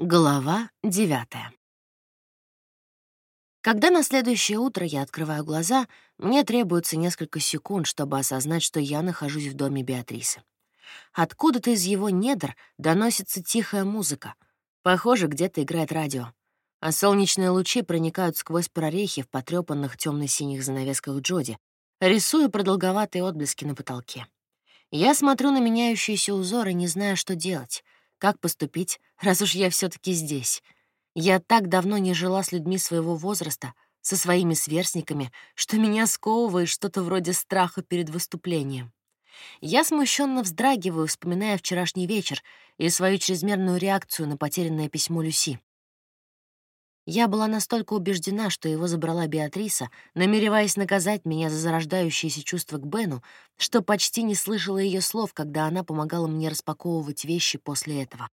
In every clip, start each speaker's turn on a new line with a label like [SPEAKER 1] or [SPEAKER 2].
[SPEAKER 1] Глава девятая. Когда на следующее утро я открываю глаза, мне требуется несколько секунд, чтобы осознать, что я нахожусь в доме Беатрисы. Откуда-то из его недр доносится тихая музыка. Похоже, где-то играет радио. А солнечные лучи проникают сквозь прорехи в потрёпанных тёмно-синих занавесках Джоди, рисуя продолговатые отблески на потолке. Я смотрю на меняющиеся узоры, не зная, что делать — как поступить, раз уж я все таки здесь? Я так давно не жила с людьми своего возраста, со своими сверстниками, что меня сковывает что-то вроде страха перед выступлением. Я смущенно вздрагиваю, вспоминая вчерашний вечер и свою чрезмерную реакцию на потерянное письмо Люси. Я была настолько убеждена, что его забрала Беатриса, намереваясь наказать меня за зарождающееся чувство к Бену, что почти не слышала ее слов, когда она помогала мне распаковывать вещи после этого.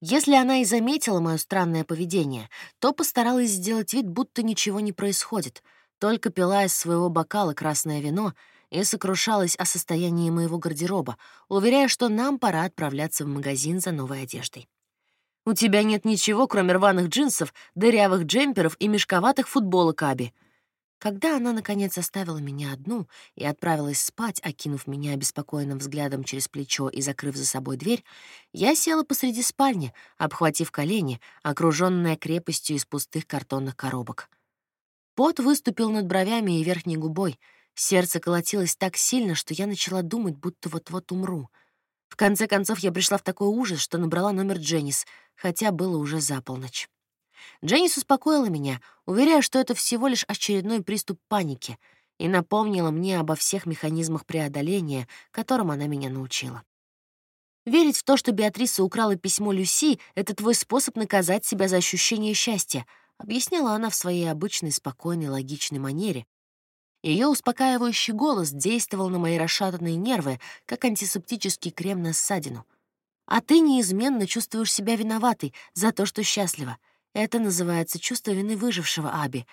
[SPEAKER 1] Если она и заметила мое странное поведение, то постаралась сделать вид, будто ничего не происходит, только пила из своего бокала красное вино и сокрушалась о состоянии моего гардероба, уверяя, что нам пора отправляться в магазин за новой одеждой. У тебя нет ничего, кроме рваных джинсов, дырявых джемперов и мешковатых футболок Аби. Когда она, наконец, оставила меня одну и отправилась спать, окинув меня обеспокоенным взглядом через плечо и закрыв за собой дверь, я села посреди спальни, обхватив колени, окружённая крепостью из пустых картонных коробок. Пот выступил над бровями и верхней губой. Сердце колотилось так сильно, что я начала думать, будто вот-вот умру — в конце концов, я пришла в такой ужас, что набрала номер Дженнис, хотя было уже за полночь. Дженнис успокоила меня, уверяя, что это всего лишь очередной приступ паники, и напомнила мне обо всех механизмах преодоления, которым она меня научила. Верить в то, что Беатриса украла письмо Люси, — это твой способ наказать себя за ощущение счастья, объясняла она в своей обычной спокойной логичной манере, ее успокаивающий голос действовал на мои расшатанные нервы, как антисептический крем на ссадину. А ты неизменно чувствуешь себя виноватой за то, что счастлива. Это называется чувство вины выжившего, Аби.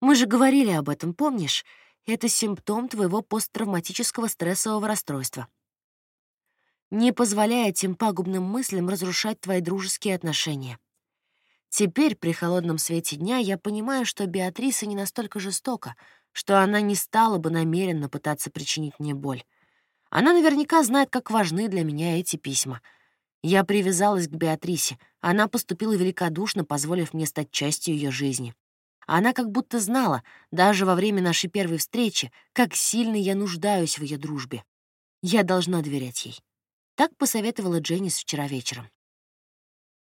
[SPEAKER 1] Мы же говорили об этом, помнишь? Это симптом твоего посттравматического стрессового расстройства. Не позволяя этим пагубным мыслям разрушать твои дружеские отношения. Теперь, при холодном свете дня, я понимаю, что Беатриса не настолько жестока — что она не стала бы намеренно пытаться причинить мне боль. Она наверняка знает, как важны для меня эти письма. Я привязалась к Беатрисе. Она поступила великодушно, позволив мне стать частью ее жизни. Она как будто знала, даже во время нашей первой встречи, как сильно я нуждаюсь в ее дружбе. Я должна доверять ей. Так посоветовала Дженнис вчера вечером.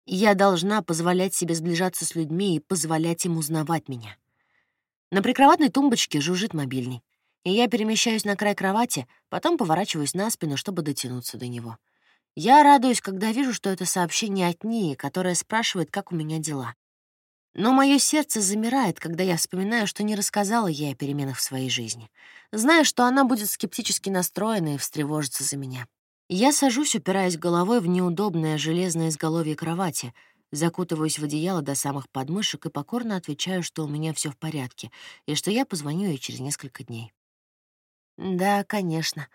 [SPEAKER 1] Я должна позволять себе сближаться с людьми и позволять им узнавать меня. На прикроватной тумбочке жужжит мобильный, и я перемещаюсь на край кровати, потом поворачиваюсь на спину, чтобы дотянуться до него. Я радуюсь, когда вижу, что это сообщение от Нии, которая спрашивает, как у меня дела. Но мое сердце замирает, когда я вспоминаю, что не рассказала ей о переменах в своей жизни. Зная, что она будет скептически настроена и встревожится за меня. Я сажусь, упираясь головой в неудобное железное изголовье кровати — Закутываюсь в одеяло до самых подмышек и покорно отвечаю, что у меня все в порядке и что я позвоню ей через несколько дней. Да, конечно,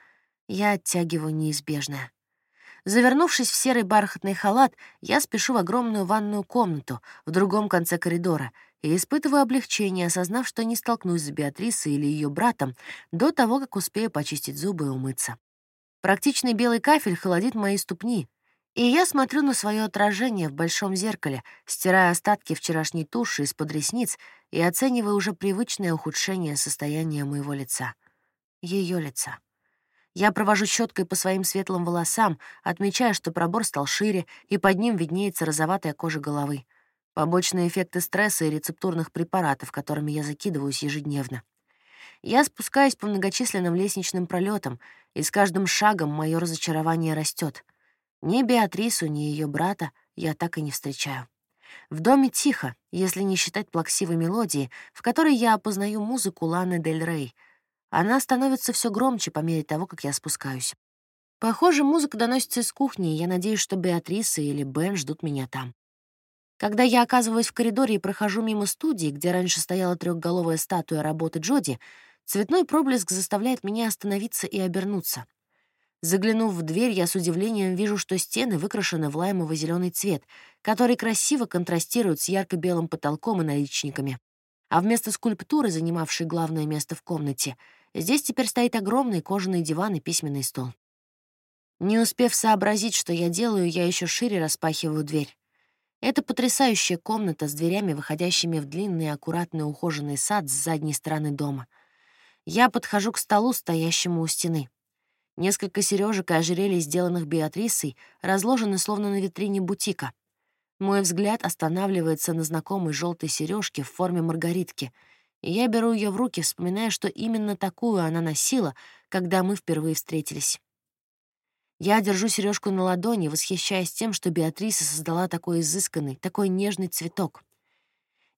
[SPEAKER 1] я оттягиваю неизбежное. Завернувшись в серый бархатный халат, я спешу в огромную ванную комнату в другом конце коридора и испытываю облегчение, осознав, что не столкнусь с Беатрисой или ее братом до того, как успею почистить зубы и умыться. Практичный белый кафель холодит мои ступни, и я смотрю на свое отражение в большом зеркале, стирая остатки вчерашней туши из-под ресниц и оценивая уже привычное ухудшение состояния моего лица. Ее лица. Я провожу щеткой по своим светлым волосам, отмечая, что пробор стал шире, и под ним виднеется розоватая кожа головы. Побочные эффекты стресса и рецептурных препаратов, которыми я закидываюсь ежедневно. Я спускаюсь по многочисленным лестничным пролетам, и с каждым шагом мое разочарование растет. Ни Беатрису, ни ее брата я так и не встречаю. В доме тихо, если не считать плаксивой мелодии, в которой я опознаю музыку Ланы Дель Рей. Она становится все громче по мере того, как я спускаюсь. Похоже, музыка доносится из кухни, и я надеюсь, что Беатриса или Бен ждут меня там. Когда я оказываюсь в коридоре и прохожу мимо студии, где раньше стояла трехголовая статуя работы Джоди, цветной проблеск заставляет меня остановиться и обернуться. Заглянув в дверь, я с удивлением вижу, что стены выкрашены в лаймово зеленый цвет, который красиво контрастирует с ярко-белым потолком и наличниками. А вместо скульптуры, занимавшей главное место в комнате, здесь теперь стоит огромный кожаный диван и письменный стол. Не успев сообразить, что я делаю, я еще шире распахиваю дверь. Это потрясающая комната с дверями, выходящими в длинный, аккуратный, ухоженный сад с задней стороны дома. Я подхожу к столу, стоящему у стены. Несколько сережек и ожерелий, сделанных Беатрисой, разложены словно на витрине бутика. Мой взгляд останавливается на знакомой желтой сережке в форме маргаритки, и я беру ее в руки, вспоминая, что именно такую она носила, когда мы впервые встретились. Я держу сережку на ладони, восхищаясь тем, что Беатриса создала такой изысканный, такой нежный цветок.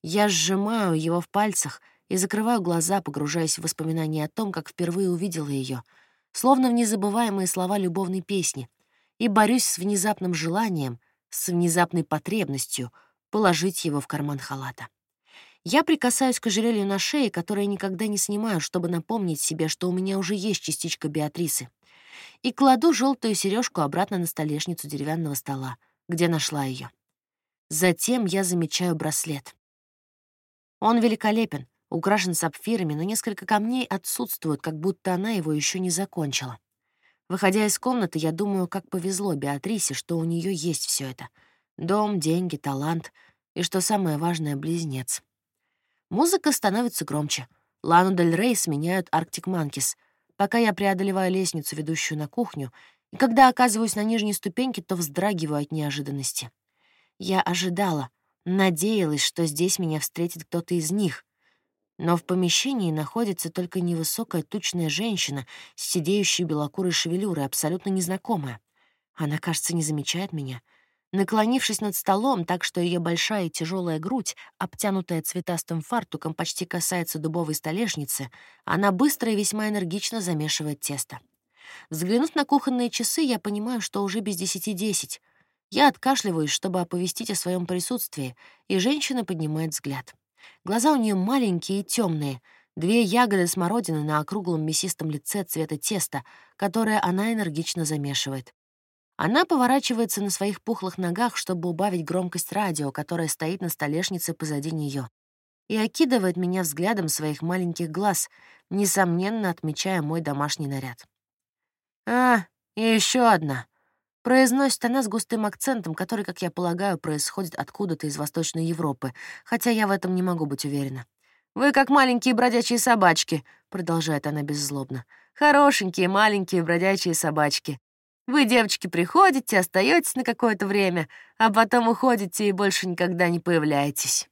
[SPEAKER 1] Я сжимаю его в пальцах и закрываю глаза, погружаясь в воспоминания о том, как впервые увидела ее — словно в незабываемые слова любовной песни, и борюсь с внезапным желанием, с внезапной потребностью положить его в карман халата. Я прикасаюсь к ожерелью на шее, которое никогда не снимаю, чтобы напомнить себе, что у меня уже есть частичка Беатрисы, и кладу желтую сережку обратно на столешницу деревянного стола, где нашла ее. Затем я замечаю браслет. Он великолепен, украшен сапфирами, но несколько камней отсутствуют, как будто она его еще не закончила. Выходя из комнаты, я думаю, как повезло Беатрисе, что у нее есть все это. Дом, деньги, талант и, что самое важное, близнец. Музыка становится громче. Лану Дель Рей сменяют Арктик Манкис. Пока я преодолеваю лестницу, ведущую на кухню, и когда оказываюсь на нижней ступеньке, то вздрагиваю от неожиданности. Я ожидала, надеялась, что здесь меня встретит кто-то из них, но в помещении находится только невысокая тучная женщина с сидеющей белокурой шевелюрой, абсолютно незнакомая. Она, кажется, не замечает меня. Наклонившись над столом так, что ее большая и тяжелая грудь, обтянутая цветастым фартуком, почти касается дубовой столешницы, она быстро и весьма энергично замешивает тесто. Взглянув на кухонные часы, я понимаю, что уже без десяти десять. Я откашливаюсь, чтобы оповестить о своем присутствии, и женщина поднимает взгляд. Глаза у нее маленькие и темные, две ягоды смородины на округлом мясистом лице цвета теста, которое она энергично замешивает. Она поворачивается на своих пухлых ногах, чтобы убавить громкость радио, которое стоит на столешнице позади нее, и окидывает меня взглядом своих маленьких глаз, несомненно отмечая мой домашний наряд. «А, и еще одна», Произносит она с густым акцентом, который, как я полагаю, происходит откуда-то из Восточной Европы, хотя я в этом не могу быть уверена. «Вы как маленькие бродячие собачки», — продолжает она беззлобно. «Хорошенькие маленькие бродячие собачки. Вы, девочки, приходите, остаетесь на какое-то время, а потом уходите и больше никогда не появляетесь».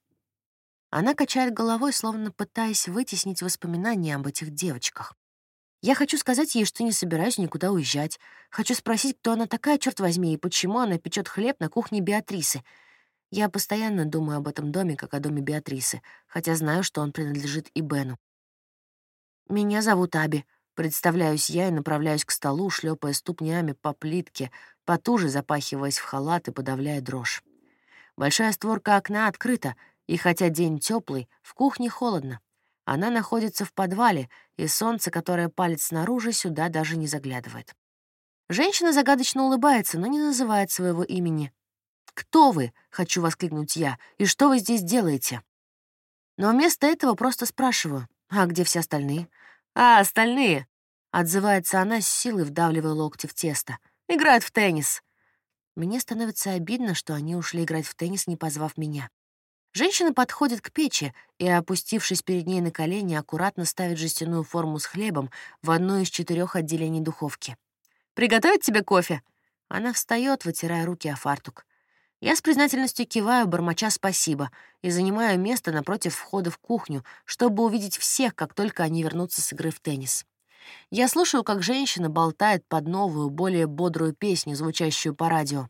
[SPEAKER 1] Она качает головой, словно пытаясь вытеснить воспоминания об этих девочках. Я хочу сказать ей, что не собираюсь никуда уезжать. Хочу спросить, кто она такая, черт возьми, и почему она печет хлеб на кухне Беатрисы. Я постоянно думаю об этом доме, как о доме Беатрисы, хотя знаю, что он принадлежит и Бену. «Меня зовут Аби», — представляюсь я и направляюсь к столу, шлепая ступнями по плитке, потуже запахиваясь в халат и подавляя дрожь. Большая створка окна открыта, и хотя день теплый, в кухне холодно. Она находится в подвале, и солнце, которое палит снаружи, сюда даже не заглядывает. Женщина загадочно улыбается, но не называет своего имени. «Кто вы?» — хочу воскликнуть я. «И что вы здесь делаете?» Но вместо этого просто спрашиваю, «А где все остальные?» «А, остальные!» — отзывается она с силой, вдавливая локти в тесто. «Играют в теннис!» Мне становится обидно, что они ушли играть в теннис, не позвав меня. Женщина подходит к печи и, опустившись перед ней на колени, аккуратно ставит жестяную форму с хлебом в одно из четырех отделений духовки. «Приготовить тебе кофе?» Она встает, вытирая руки о фартук. Я с признательностью киваю, бормоча спасибо, и занимаю место напротив входа в кухню, чтобы увидеть всех, как только они вернутся с игры в теннис. Я слушаю, как женщина болтает под новую, более бодрую песню, звучащую по радио,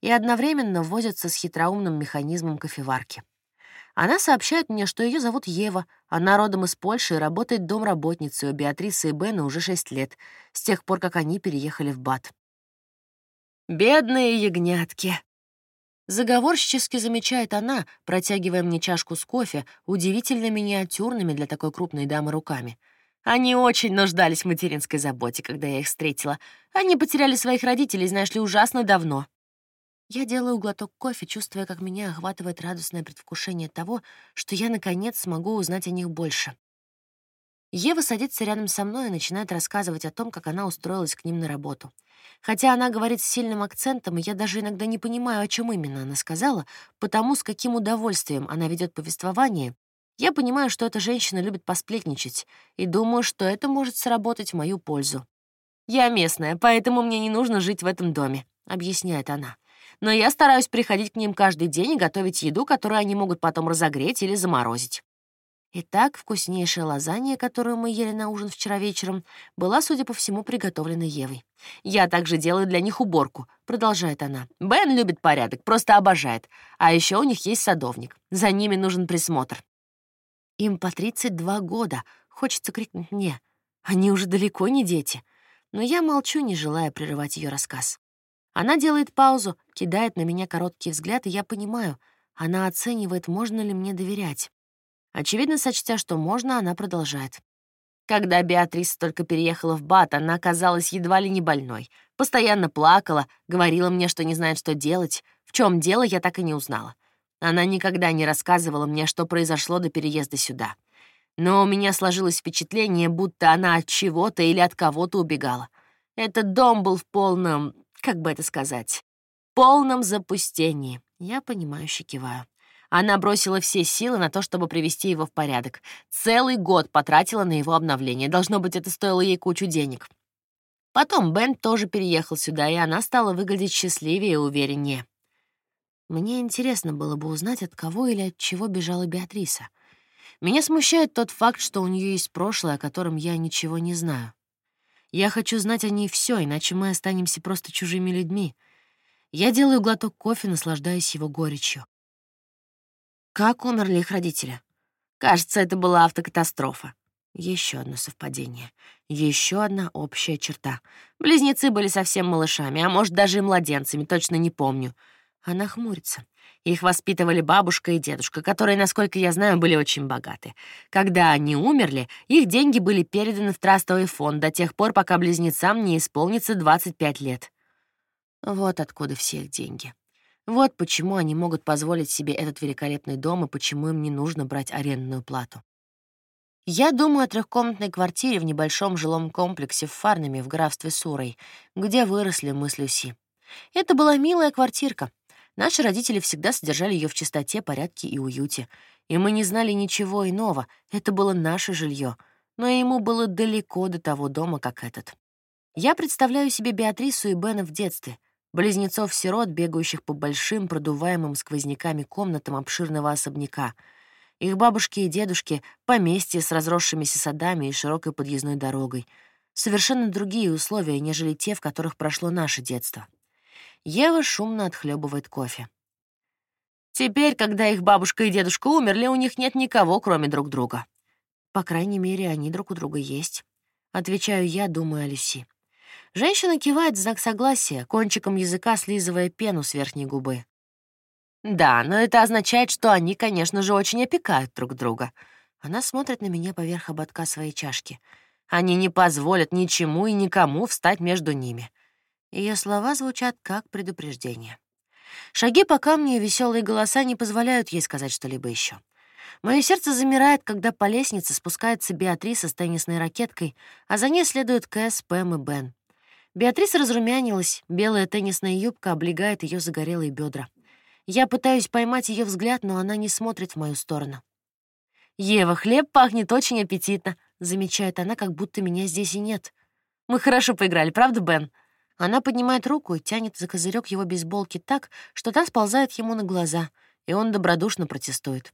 [SPEAKER 1] и одновременно возится с хитроумным механизмом кофеварки. Она сообщает мне, что ее зовут Ева. Она родом из Польши и работает домработницей у Беатрисы и Бена уже шесть лет, с тех пор, как они переехали в Бат. «Бедные ягнятки!» Заговорщически замечает она, протягивая мне чашку с кофе, удивительно миниатюрными для такой крупной дамы руками. Они очень нуждались в материнской заботе, когда я их встретила. Они потеряли своих родителей, знаешь ли, ужасно давно. Я делаю глоток кофе, чувствуя, как меня охватывает радостное предвкушение того, что я, наконец, смогу узнать о них больше. Ева садится рядом со мной и начинает рассказывать о том, как она устроилась к ним на работу. Хотя она говорит с сильным акцентом, и я даже иногда не понимаю, о чем именно она сказала, потому с каким удовольствием она ведет повествование, я понимаю, что эта женщина любит посплетничать, и думаю, что это может сработать в мою пользу. «Я местная, поэтому мне не нужно жить в этом доме», — объясняет она. «Но я стараюсь приходить к ним каждый день и готовить еду, которую они могут потом разогреть или заморозить. Итак, вкуснейшая лазанья, которую мы ели на ужин вчера вечером, была, судя по всему, приготовлена Евой. «Я также делаю для них уборку», — продолжает она. «Бен любит порядок, просто обожает. А еще у них есть садовник. За ними нужен присмотр». Им по 32 года. Хочется крикнуть мне. Они уже далеко не дети. Но я молчу, не желая прерывать ее рассказ. Она делает паузу, кидает на меня короткий взгляд, и я понимаю, она оценивает, можно ли мне доверять. Очевидно, сочтя, что можно, она продолжает. Когда Беатрис только переехала в Бат, она оказалась едва ли не больной. Постоянно плакала, говорила мне, что не знает, что делать. В чем дело, я так и не узнала. Она никогда не рассказывала мне, что произошло до переезда сюда. Но у меня сложилось впечатление, будто она от чего-то или от кого-то убегала. Этот дом был в полном, как бы это сказать, полном запустении. Я понимающе киваю. Она бросила все силы на то, чтобы привести его в порядок. Целый год потратила на его обновление. Должно быть, это стоило ей кучу денег. Потом Бен тоже переехал сюда, и она стала выглядеть счастливее и увереннее. Мне интересно было бы узнать, от кого или от чего бежала Беатриса. Меня смущает тот факт, что у нее есть прошлое, о котором я ничего не знаю. Я хочу знать о ней все, иначе мы останемся просто чужими людьми. Я делаю глоток кофе, наслаждаясь его горечью. Как умерли их родители? Кажется, это была автокатастрофа. Еще одно совпадение. Еще одна общая черта. Близнецы были совсем малышами, а может, даже и младенцами, точно не помню. Она хмурится. Их воспитывали бабушка и дедушка, которые, насколько я знаю, были очень богаты. Когда они умерли, их деньги были переданы в трастовый фонд до тех пор, пока близнецам не исполнится 25 лет. Вот откуда все их деньги. Вот почему они могут позволить себе этот великолепный дом и почему им не нужно брать арендную плату. Я думаю о трехкомнатной квартире в небольшом жилом комплексе в Фарнаме в графстве Сурой, где выросли мы с Люси. Это была милая квартирка. Наши родители всегда содержали ее в чистоте, порядке и уюте. И мы не знали ничего иного, это было наше жилье. Но ему было далеко до того дома, как этот. Я представляю себе Беатрису и Бена в детстве — близнецов-сирот, бегающих по большим, продуваемым сквозняками комнатам обширного особняка. Их бабушки и дедушки — поместье с разросшимися садами и широкой подъездной дорогой. Совершенно другие условия, нежели те, в которых прошло наше детство. Ева шумно отхлебывает кофе. Теперь, когда их бабушка и дедушка умерли, у них нет никого, кроме друг друга. По крайней мере, они друг у друга есть. Отвечаю я, думаю о Люси. Женщина кивает в знак согласия, кончиком языка слизывая пену с верхней губы. Да, но это означает, что они, конечно же, очень опекают друг друга. Она смотрит на меня поверх ободка своей чашки. Они не позволят ничему и никому встать между ними. Ее слова звучат как предупреждение. Шаги по камню и веселые голоса не позволяют ей сказать что-либо еще. Мое сердце замирает, когда по лестнице спускается Беатриса с теннисной ракеткой, а за ней следуют Кэс, Пэм и Бен. Беатриса разрумянилась, белая теннисная юбка облегает ее загорелые бедра. Я пытаюсь поймать ее взгляд, но она не смотрит в мою сторону. «Ева, хлеб пахнет очень аппетитно», — замечает она, как будто меня здесь и нет. «Мы хорошо поиграли, правда, Бен?» Она поднимает руку и тянет за козырек его бейсболки так, что та сползает ему на глаза, и он добродушно протестует.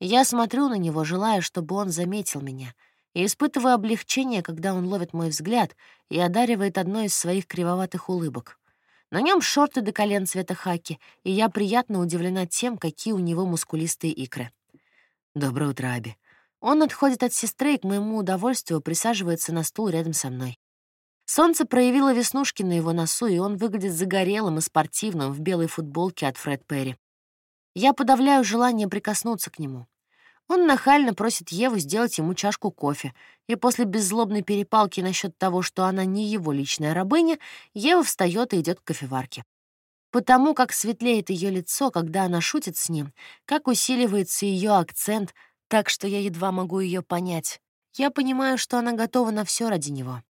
[SPEAKER 1] Я смотрю на него, желая, чтобы он заметил меня — и испытываю облегчение, когда он ловит мой взгляд и одаривает одной из своих кривоватых улыбок. На нем шорты до колен цвета хаки, и я приятно удивлена тем, какие у него мускулистые икры. «Доброе утро, Аби». Он отходит от сестры и к моему удовольствию присаживается на стул рядом со мной. Солнце проявило веснушки на его носу, и он выглядит загорелым и спортивным в белой футболке от Фред Перри. Я подавляю желание прикоснуться к нему. Он нахально просит Еву сделать ему чашку кофе, и после беззлобной перепалки насчет того, что она не его личная рабыня, Ева встает и идет к кофеварке. Потому как светлеет ее лицо, когда она шутит с ним, как усиливается ее акцент, так что я едва могу ее понять. Я понимаю, что она готова на все ради него.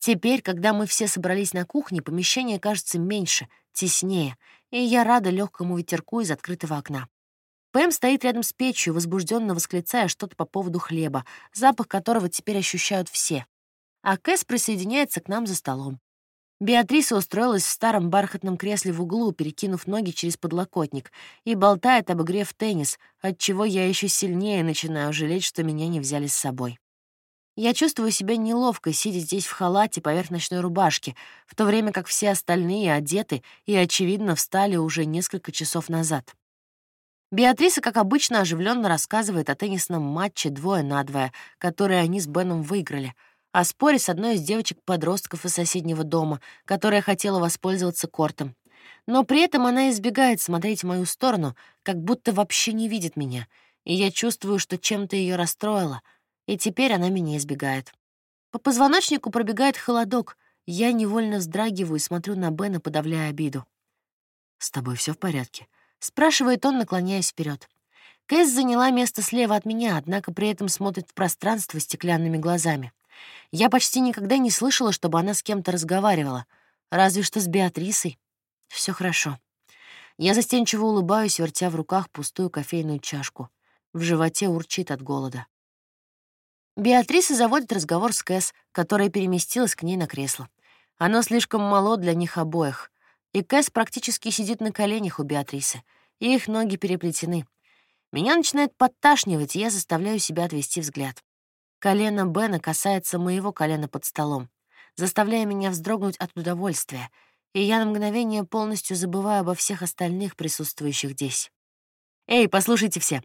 [SPEAKER 1] Теперь, когда мы все собрались на кухне, помещение кажется меньше, теснее, и я рада легкому ветерку из открытого окна. Пэм стоит рядом с печью, возбужденно восклицая что-то по поводу хлеба, запах которого теперь ощущают все. А Кэс присоединяется к нам за столом. Беатриса устроилась в старом бархатном кресле в углу, перекинув ноги через подлокотник, и болтает, обогрев теннис, отчего я еще сильнее начинаю жалеть, что меня не взяли с собой. Я чувствую себя неловко, сидя здесь в халате поверх ночной рубашки, в то время как все остальные одеты и, очевидно, встали уже несколько часов назад. Беатриса, как обычно, оживленно рассказывает о теннисном матче двое на двое, который они с Беном выиграли, о споре с одной из девочек-подростков из соседнего дома, которая хотела воспользоваться кортом. Но при этом она избегает смотреть в мою сторону, как будто вообще не видит меня, и я чувствую, что чем-то ее расстроило — и теперь она меня избегает. По позвоночнику пробегает холодок. Я невольно вздрагиваю и смотрю на Бена, подавляя обиду. «С тобой все в порядке?» — спрашивает он, наклоняясь вперед. Кэс заняла место слева от меня, однако при этом смотрит в пространство стеклянными глазами. Я почти никогда не слышала, чтобы она с кем-то разговаривала, разве что с Беатрисой. Все хорошо. Я застенчиво улыбаюсь, вертя в руках пустую кофейную чашку. В животе урчит от голода. Беатриса заводит разговор с Кэс, которая переместилась к ней на кресло. Оно слишком мало для них обоих, и Кэс практически сидит на коленях у Беатрисы, и их ноги переплетены. Меня начинает подташнивать, и я заставляю себя отвести взгляд. Колено Бена касается моего колена под столом, заставляя меня вздрогнуть от удовольствия, и я на мгновение полностью забываю обо всех остальных присутствующих здесь. «Эй, послушайте все!»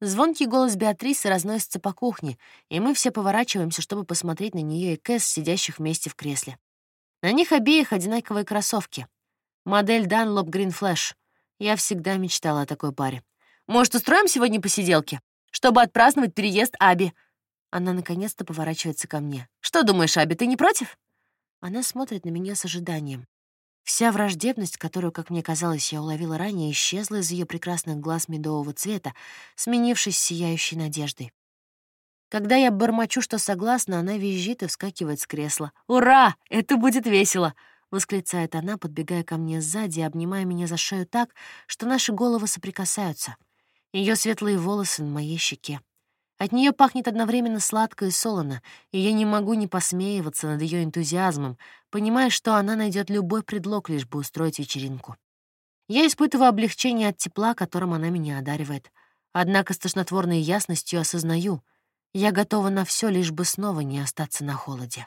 [SPEAKER 1] Звонкий голос Беатрисы разносится по кухне, и мы все поворачиваемся, чтобы посмотреть на нее и Кэс, сидящих вместе в кресле. На них обеих одинаковые кроссовки. Модель Dunlop Green Flash. Я всегда мечтала о такой паре. «Может, устроим сегодня посиделки, чтобы отпраздновать переезд Аби?» Она наконец-то поворачивается ко мне. «Что думаешь, Аби, ты не против?» Она смотрит на меня с ожиданием. Вся враждебность, которую, как мне казалось, я уловила ранее, исчезла из ее прекрасных глаз медового цвета, сменившись сияющей надеждой. Когда я бормочу, что согласна, она визжит и вскакивает с кресла. «Ура! Это будет весело!» — восклицает она, подбегая ко мне сзади и обнимая меня за шею так, что наши головы соприкасаются. Ее светлые волосы на моей щеке. От нее пахнет одновременно сладко и солоно, и я не могу не посмеиваться над ее энтузиазмом, понимая, что она найдет любой предлог, лишь бы устроить вечеринку. Я испытываю облегчение от тепла, которым она меня одаривает. Однако с тошнотворной ясностью осознаю, я готова на все, лишь бы снова не остаться на холоде.